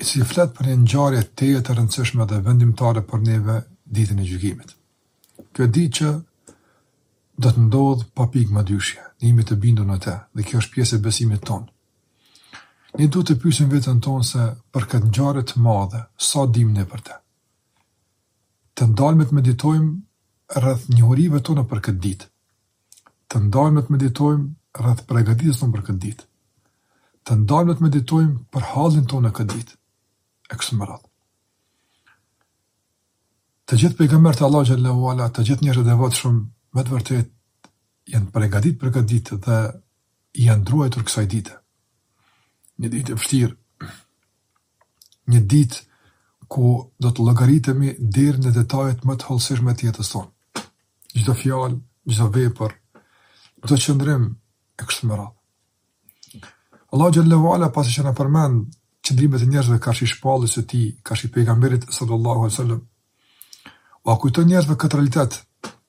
i cili flet për një ngjarje tejet e rëndësishme dhe vendimtare për neve ditën e gjykimit. Kjo ditë që do të ndodhë pa pikë mëdyshje, ne jemi të bindur në te, dhe kjo është pjesë e besimit tonë. Ne duhet të pysim veten tonë se për këtë ngjarje të madhe, sa dim ne për te. Të ndalme të meditojmë rreth njohurive tona për këtë ditë, Të ndalemi të meditojmë rreth pregaditjes tonë për këtë ditë. Të ndalemi të meditojmë për hallin tonë në këtë ditë. E kështu me radhë. Të gjithë pejgamberët e Allahut xhelle ve ala, të gjithë njerëzit e devotshëm, me të vërtetë, janë pregadit për këtë ditë dhe janë druajtur kësaj dite. Një ditë e vështirë, një ditë ku do të llogaritemi deri në detajet më të hollësishme të jetës tonë. Çdo fjalë, çdo vepër, çdo qëndrim e kështu me radhë. Allahu xhelle ve ala pasi që na përmend qëndrimet e njerëzve karshi shpalljes së tij, karshi pejgamberit sallallahu alaihi wasallam, ua kujton njerëzve këtë realitet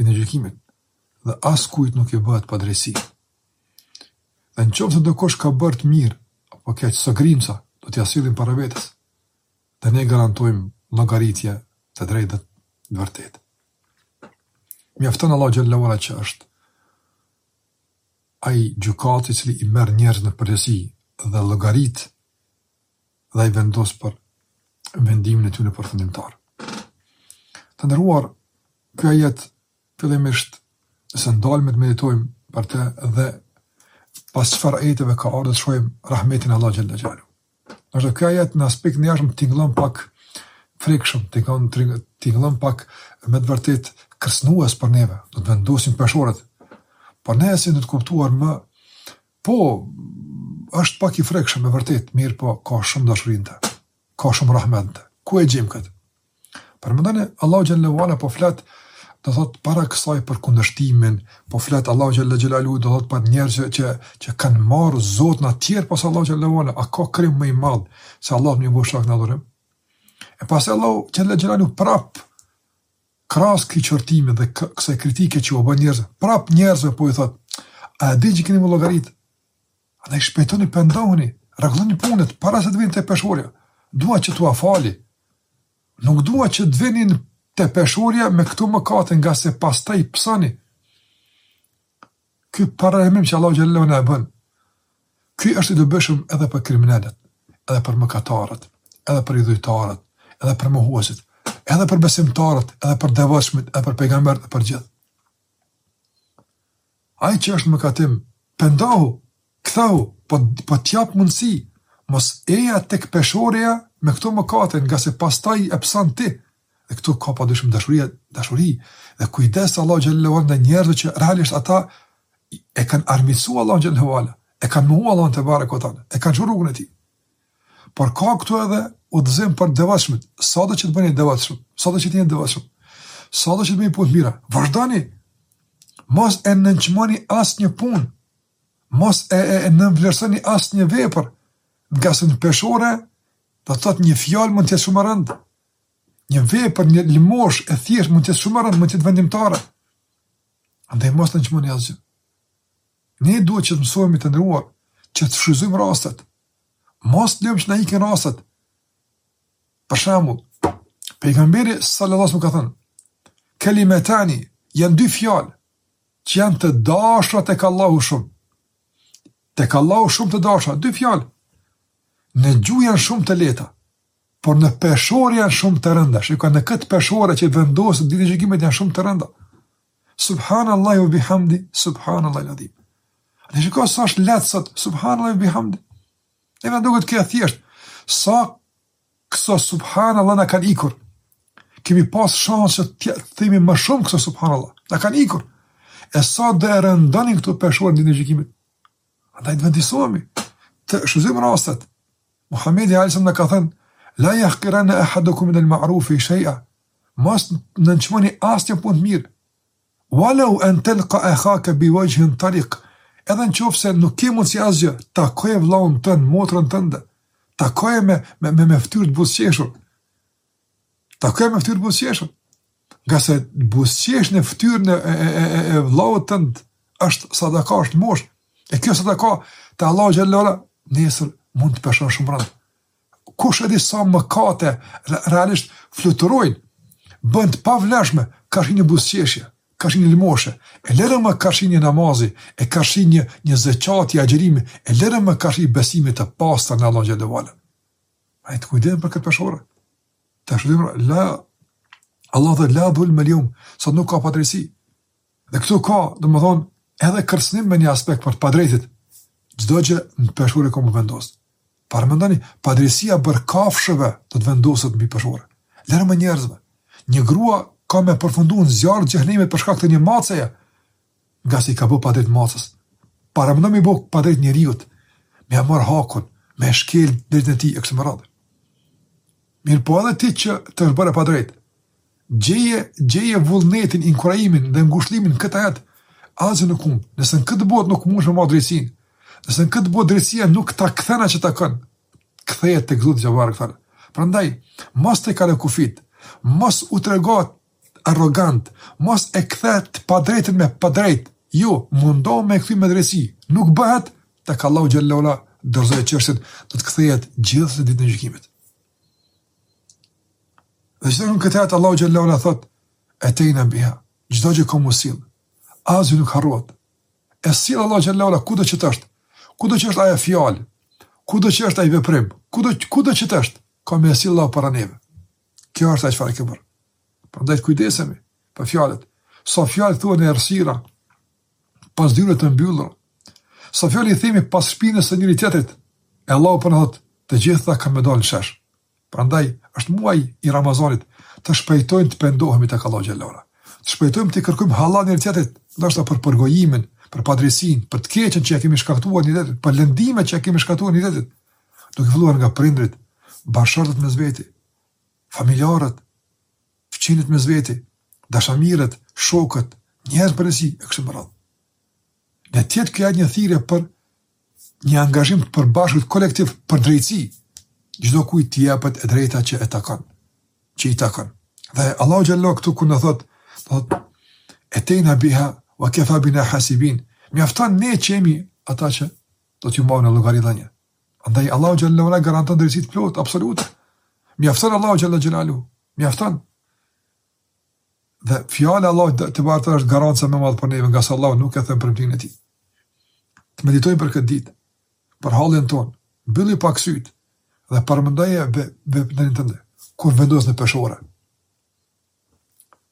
e gjykimit dhe askujt nuk i bëhet padrejtësi. Dhe në qoftë se dokush ka bërë të mirë apo keq sa grimca, do t'ia sjellim para vetes dhe ne garantojmë llogaritje të drejtë dhe të vërtetë. Mjafton Allahu xhelle ve ala që është ai gjykatësi i cili i merr njerëzit në përgjegjësi dhe llogarit dhe ai vendos për vendimin e tyre përfundimtar. Të nderuar, ky ajet fillimisht nëse ndalemi të meditojmë për të dhe pas çfarë ajeteve ka ardhë do të shohim rahmetin e Allahut xhelle xhelaluhu. Ndoshta ky ajet në aspektin e jashtëm tingëllon pak frikshëm, tingëllon pak me të vërtetë kërcënues për neve, do të vendosim peshoret, por nëse do të kuptojmë më Po, është pak i frekshëm me të vërtetë, mirëpo ka shumë dashuri në te, ka shumë rahmet në te. Ku e gjejmë këtë? Paramendoni, Allahu xhelle ve ala po flet, domethënë para kësaj për kundërshtimin, po flet Allahu xhelle xhelaluhu domethënë për njerëzit që kanë marrë zotna tjerë pos Allahut xhelle ve ala, a ka krim më i madh se Allahut me i bo shok në adhurim? E pastaj Allahu xhelle xhelaluhu prap Krahas këtij qortimi dhe kësaj kritike që u bën njerëzve, prap njerëzve po u thotë, a e dini që keni me u llogarit? Andaj shpejtoni, pendohuni, rregulloni punët para se të vini te peshorja. Dua që t'ua fali. Nuk dua që të vini te peshorja me këto mëkate, ngase pastaj pësoni. Ky paralajmërim që Allahu xhallahu na e bën, ky është i dobishëm edhe për kriminelët, edhe për mëkatarët, edhe për idhujtarët, edhe për mohuesit, edhe për besimtarët, edhe për devotshmit, edhe për pejgamberët, edhe për gjithë. Ai që është mëkatim, pendohu, ktheu, po po të jap mundësi, mos eja tek peshorja me këto mëkate, ngase pastaj e pëson ti Dhe këtu ka padyshim dashuria, dashuri dhe kujdes Allahu xhallahu ala ndaj njerëzve që realisht ata e kanë armiqësuar Allahun xhallahu ala, e kanë mohuar Allahun tebareke ve teala, e kanë çuar rrugën e tij. Por ka këtu edhe udhëzim për devotshmit. Sado që të bëni devotshëm, sado që të jeni devotshëm, sado që të bëni punë mira, vazhdoni. Mos e nënçmoni asnjë punë. Mos e, e, e nënvlerësoni asnjë vepër. Ngase në peshore, do të thotë një fjalë mund të jetë shumë e rëndë. Një vepër, një lëmoshë e thjeshtë mund të jetë shumë e rëndë, mund të jetë vendimtare. Andaj mos të nënçmoni asgjë. Ne duhet që të mësohemi të nderuar, që të shfrytëzojmë rastet. Mos të lëmë që na ikin rastet. Për shembull, pejgamberi sallallahu alajhi wasallam ka thënë: "Kalimatani janë dy fjalë që janë të dashura tek Allahu shumë. Tek Allahu shumë të dashura, dy fjalë. Në gjuhë janë shumë të lehta. Por në peshore janë shumë të rënda. Shiko, në këtë peshore që vendoset ditën e gjykimit janë shumë të rënda. Subhanallahi wa bihamdi, subhanallahi alazim. Dhe shiko sa është lehtë sot, subhanallahi wa bihamdi. Ne na duket kjo thjesht. Sa këso subhanallah na kanë ikur. Kemi pas shanse të themi më shumë këso subhanallah. Na kanë ikur. E sa do e rëndonin këto peshoren ditën e gjykimit. Andaj të vetëdijesohemi, të shfrytëzojmë rastet. Muhamedi alajhi salam na ka thënë: "La yahqiranna ahadukum min al-ma'rufi shay'a." Mos nënçmoni asnjë punë të mirë. Walau an talqa akhaka bi wajhin taliq. Edhe në qoftë se nuk ke mundësi asgjë, takoje vëllaun tënd, motrën tënde. Takoje me me me, me fytyrë të buzëqeshur. Takoje me fytyrë të buzëqeshur. Ngase buzëqeshja në fytyrën e, e, e, e, e vëllaut tënd është sadaka, është lëmoshë. E kjo sadaka te Allahu xhelle ve ala, nesër mund të peshon shumë rëndë. Kush e di sa mëkate, realisht fluturojnë, bëhen të pavlefshme, karshi një buzëqeshje, karshi një lëmoshe, e lëre më karshi një namazi, e karshi një, një zeqati, agjerimi, e lëre më karshi besimit të pastër në Allahun xhelle ve ala. Andaj të kujdesemi për këtë peshore? Të është dhimra, la, Allah la dhulmel jeum, sot nuk ka padrejtësi. Dhe këtu ka, domethënë, edhe kërcënim me një aspekt për të padrejtët. Çdo gjë në peshore ka me u vendosë. Paramendoni, padrejtësia e bërë kafshëve do të vendoset në peshore. Lëre më njerëzve. Një grua ka me përfundu në zjarr të xhehenemit për shkak të një maceje, Ngase i ka bo padrejt macës. Paramendo me i bo padrejt njeriut, me ja marr hakun, me e shkel drejtën e tij e kështu me radhë. Mirpo edhe ti që të është bërë padrejtë, gjeje, gjeje vullnetin, inkurajimin dhe ngushëllimin në këtë ajet, asgjë nuk humb. Nëse në këtë botë nuk mundesh me marr drejtësinë, nëse në këtë botë drejtësia nuk ta kthen atë që të takon, kthehet tek Zoti xhavar këtan. Prandaj, mos të kalo kufit, mos u trego Arrogant, mos e kthe të padrejtën me padrejt, jo, mundohu me e kthy me drejtësi, nuk bëhet, tek Allahu xhallahu ala dorëzoi çështjen, do të kthehet gjithsesi ditën e gjykimit. Dhe në këtë ajet Allahu xhallahu ala thot, etejna biha, çdo gjë ka me u sill, asgjë nuk harrohet. E sill Allahu xhallahu ala kudo që të është, kudo që është ajo fjalë, kudo që është ai veprim, kudo kudo që të është, ka me sill Allahu para neve. Kjo është ajo çfarë ke bërë. Prandaj të kujdesemi për fjalët. Sa fjalë thua në errësira, pas dyerve të mbyllur, sa fjalë i themi pas shpinës të njëri tjetrit, e Allahu po na thotë, të gjitha kanë me dalë në shesh. Prandaj, është muaji i Ramazanit, të shpejtojmë të pendohemi tek Allahu xhallahu ala. Të shpejtojmë të kërkojmë hallall njëri tjetrit, ndoshta për përgojimin, për padrejtësinë, për të keqen që e kemi shkaktuar njëri tjetrit, për lëndime që e kemi shkaktuar një tjetërit. duke filluar nga prindërit, bashkëshortët mes veti, familjarët, fqinjët mes veti, dashamirët, shokët, njerëzit në përgjithësi e kështu me radhë. Le të jetë kjo një thirrje për një angazhim të përbashkët kolektiv për drejtësi, çdo kujt t'i jepet e drejta që e takon, që i takon. Dhe Allahu xhallahu këtu kur na thot, thot etejna biha wa kafa bina hasibin. Mjaftojmë ne që jemi ata që Do t'ju marrim në llogari dhe ne. Andaj Allahu xhallahu ala garanton drejtësi të plotë, absolute. Mjafton Allahu xhallahu xhelalu. Mjafton. Dhe fjala e Allahut të lartë është garanca më e madhe për ne, ngase Allahu nuk e thyen premtimin e tij. Të meditojmë për këtë ditë, për hallin ton. Mbylli pak syt dhe paramendoje veten në ditën kur vendoset në peshore.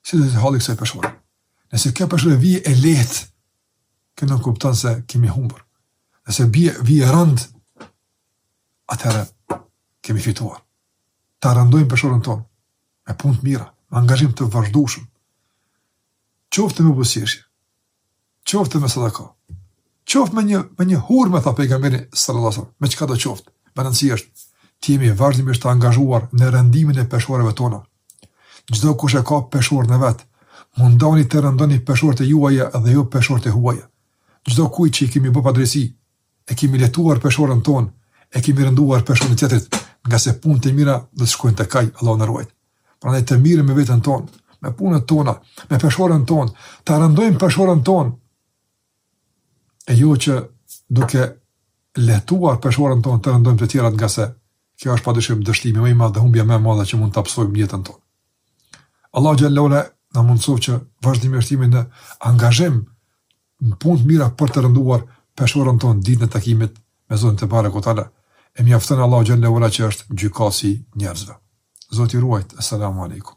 Si do të jetë halli i kësaj peshore? Nëse kjo peshore vjen e lehtë, Kjo nënkupton se kemi humbur. Nëse vjen e rëndë, atëherë kemi fituar. Ta rëndojmë peshorën tonë, me punë të mira, me angazhim të vazhdushëm. Qoftë me buzëqeshje, qoftë me sadaka, qoftë me një, me një hurme, tha pejgamberi sallallahu alaihi me çka do qoftë. Me rëndësi është, të jemi vazhdimisht të angazhuar në rëndimin e peshoreve tona, Çdo kush e ka peshorën e vet. Mundoni të rëndoni peshorët e juaja dhe jo peshorët e huaja. Çdo kujt që i kemi bë padrejtësi, e kemi lehtuar peshorën tonë, e kemi rënduar peshorën e tjetrit, ngase punët e mira do të shkojnë tek ai, Allahu na ruajt. Prandaj të merremi me veten tonë, me punët tona, me peshorën tonë, ta rëndojmë peshorën tonë, E jo që duke lehtuar peshorën tonë të rëndojmë të tjerat ngase kjo është padyshim dështimi më i madh dhe humbja më e madhe që mund ta pësojmë në jetën tonë. Allahu xhele ue ala na mundësoftë që vazhdimisht të jemi në angazhim në punë të mira për të rënduar peshorën tonë ditën e takimit me Zotin tebareke ue teala, e mjafton Allahu xhele ue ala që është gjykatës i njerëzve. Zoti ju ruajt, esselamu alejkum.